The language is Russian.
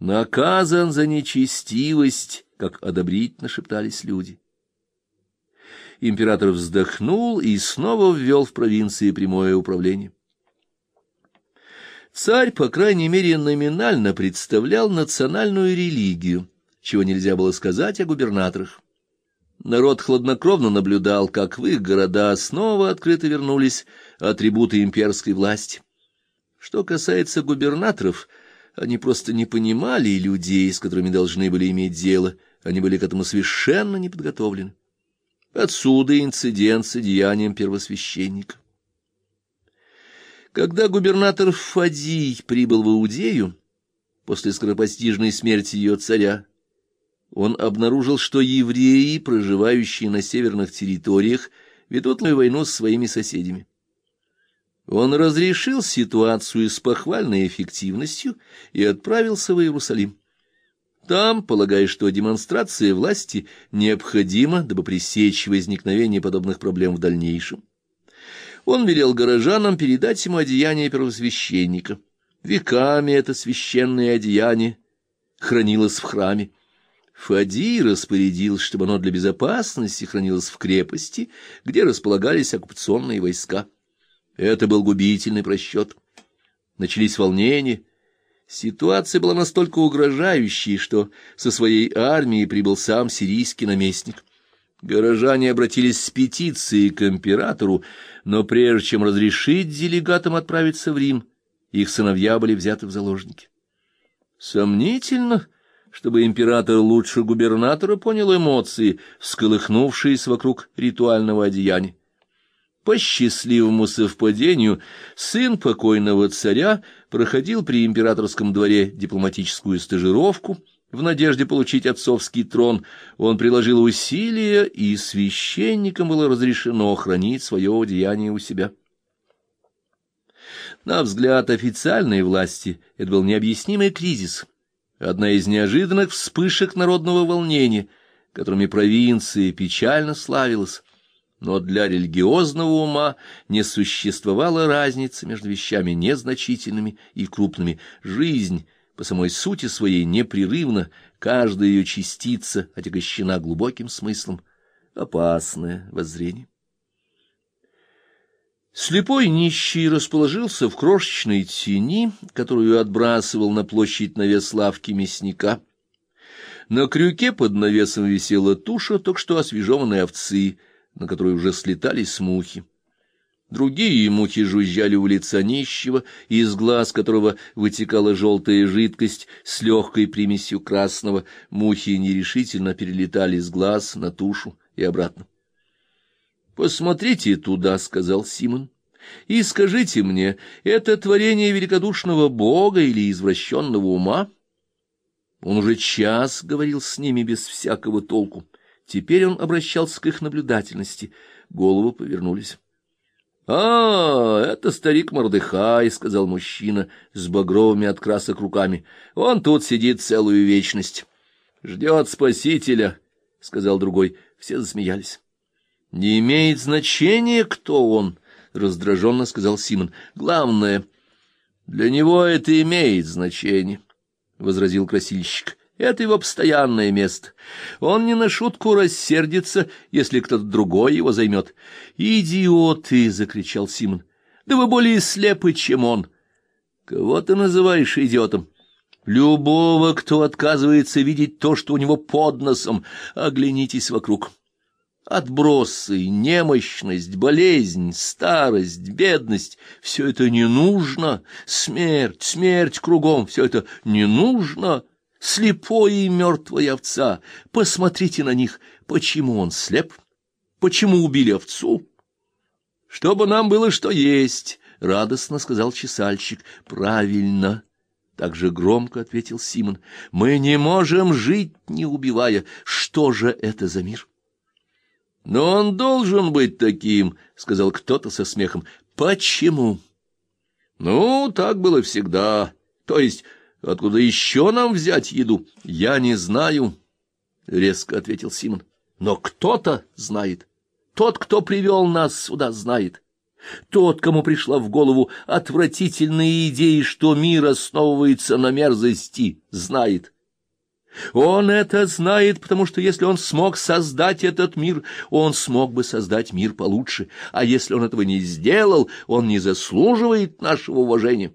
Наказан за нечестивость, как одобрительно шептались люди. Император вздохнул и снова ввел в провинции прямое управление. Царь, по крайней мере, номинально представлял национальную религию, чего нельзя было сказать о губернаторах. Народ хладнокровно наблюдал, как в их города снова открыто вернулись атрибуты имперской власти. Что касается губернаторов, они просто не понимали людей, с которыми должны были иметь дело, они были к этому совершенно не подготовлены. Отсюда инцидент с одеянием первосвященника. Когда губернатор Фадий прибыл в Иудею, после скоропостижной смерти ее царя, он обнаружил, что евреи, проживающие на северных территориях, ведут войну с своими соседями. Он разрешил ситуацию с похвальной эффективностью и отправился в Иерусалим. Там, полагая, что демонстрация власти необходима, дабы пресечь возникновение подобных проблем в дальнейшем, он велел горожанам передать ему одеяние первосвященника. Веками это священное одеяние хранилось в храме. Фади распорядил, чтобы оно для безопасности хранилось в крепости, где располагались оккупационные войска. Это был губительный просчет. Начались волнения. Ситуация была настолько угрожающей, что со своей армией прибыл сам сирийский наместник. Горожане обратились с петицией к императору, но прежде чем разрешить делегатам отправиться в Рим, их сыновья были взяты в заложники. Сомнительно, чтобы император лучше губернатора понял эмоции, всколыхнувшиеся вокруг ритуального одеяния. По счастливому совпадению сын покойного царя проходил при императорском дворе дипломатическую стажировку в надежде получить отцовский трон. Он приложил усилия, и священникам было разрешено хранить свое одеяние у себя. На взгляд официальной власти это был необъяснимый кризис, одна из неожиданных вспышек народного волнения, которыми провинция печально славилась но для религиозного ума не существовало разницы между вещами незначительными и крупными. Жизнь по самой сути своей непрерывна, каждая ее частица отягощена глубоким смыслом. Опасное воззрение. Слепой нищий расположился в крошечной тени, которую отбрасывал на площадь навес лавки мясника. На крюке под навесом висела туша только что освежеванной овцы — на которую уже слетались мухи. Другие мухи жужжали у лица нищего, из глаз которого вытекала желтая жидкость с легкой примесью красного. Мухи нерешительно перелетали с глаз на тушу и обратно. «Посмотрите туда», — сказал Симон, — «и скажите мне, это творение великодушного Бога или извращенного ума?» Он уже час говорил с ними без всякого толку. Теперь он обращался к их наблюдательности. Головы повернулись. — А, это старик Мордыхай, — сказал мужчина с багровыми от красок руками. — Он тут сидит целую вечность. — Ждет спасителя, — сказал другой. Все засмеялись. — Не имеет значения, кто он, — раздраженно сказал Симон. — Главное, для него это имеет значение, — возразил красильщик. Это его постоянное место. Он не на шутку рассердится, если кто-то другой его займет. «Идиоты!» — закричал Симон. «Да вы более слепы, чем он!» «Кого ты называешь идиотом?» «Любого, кто отказывается видеть то, что у него под носом. Оглянитесь вокруг». Отбросы, немощность, болезнь, старость, бедность — все это не нужно. Смерть, смерть кругом — все это не нужно слепой и мертвая овца. Посмотрите на них. Почему он слеп? Почему убили овцу? Чтобы нам было что есть, — радостно сказал чесальщик. Правильно. Так же громко ответил Симон. Мы не можем жить, не убивая. Что же это за мир? Но он должен быть таким, — сказал кто-то со смехом. Почему? Ну, так было всегда. То есть Откуда еще нам взять еду? Я не знаю, — резко ответил Симон. Но кто-то знает. Тот, кто привел нас сюда, знает. Тот, кому пришла в голову отвратительная идея, что мир основывается на мерзости, знает. Он это знает, потому что если он смог создать этот мир, он смог бы создать мир получше, а если он этого не сделал, он не заслуживает нашего уважения.